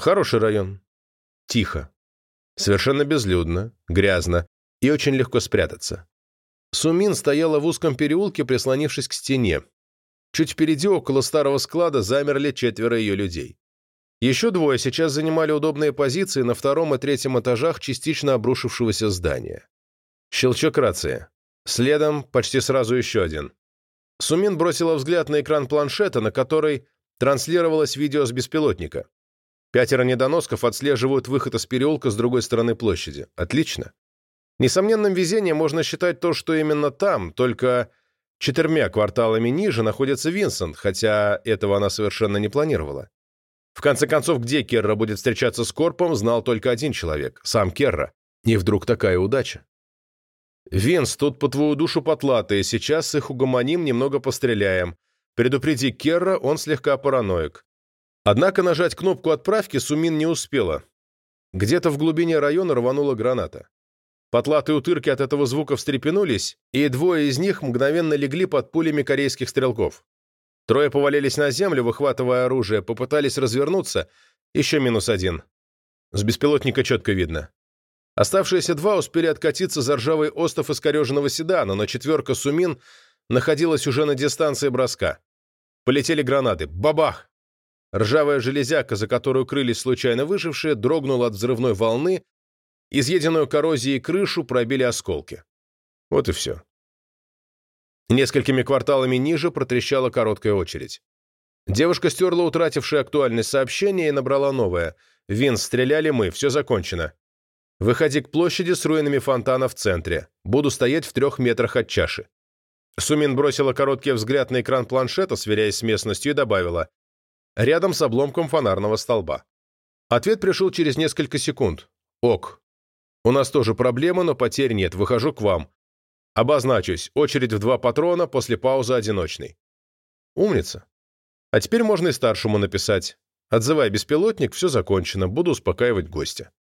Хороший район. Тихо. Совершенно безлюдно, грязно и очень легко спрятаться. Сумин стояла в узком переулке, прислонившись к стене. Чуть впереди, около старого склада, замерли четверо ее людей. Еще двое сейчас занимали удобные позиции на втором и третьем этажах частично обрушившегося здания. Щелчок рации. Следом почти сразу еще один. Сумин бросила взгляд на экран планшета, на который транслировалось видео с беспилотника. Пятеро недоносков отслеживают выход из переулка с другой стороны площади. Отлично. Несомненным везением можно считать то, что именно там, только четырьмя кварталами ниже, находится Винсент, хотя этого она совершенно не планировала. В конце концов, где Керра будет встречаться с Корпом, знал только один человек – сам Керра. И вдруг такая удача. «Винс, тут по твою душу потлатые, сейчас их угомоним немного постреляем. Предупреди Керра, он слегка параноик». Однако нажать кнопку отправки Сумин не успела. Где-то в глубине района рванула граната. Потлатые утырки от этого звука встрепенулись, и двое из них мгновенно легли под пулями корейских стрелков. Трое повалились на землю, выхватывая оружие, попытались развернуться. Еще минус один. С беспилотника четко видно. Оставшиеся два успели откатиться за ржавый остов искореженного седана, но четверка Сумин находилась уже на дистанции броска. Полетели гранаты. Бабах! Ржавая железяка, за которую крылись случайно выжившие, дрогнула от взрывной волны, изъеденную коррозией крышу пробили осколки. Вот и все. Несколькими кварталами ниже протрещала короткая очередь. Девушка стерла утратившее актуальность сообщение и набрала новое. «Винс, стреляли мы, все закончено. Выходи к площади с руинами фонтана в центре. Буду стоять в трех метрах от чаши». Сумин бросила короткий взгляд на экран планшета, сверяясь с местностью, и добавила. «Рядом с обломком фонарного столба». Ответ пришел через несколько секунд. «Ок. У нас тоже проблема, но потерь нет. Выхожу к вам. Обозначусь. Очередь в два патрона, после паузы одиночный. Умница. А теперь можно и старшему написать. Отзывай беспилотник, все закончено, буду успокаивать гостя.